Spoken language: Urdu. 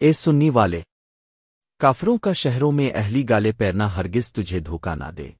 اے سننی والے، کافروں کا شہروں میں اہلی گالے پیرنا ہرگز تجھے دھوکا نہ دے۔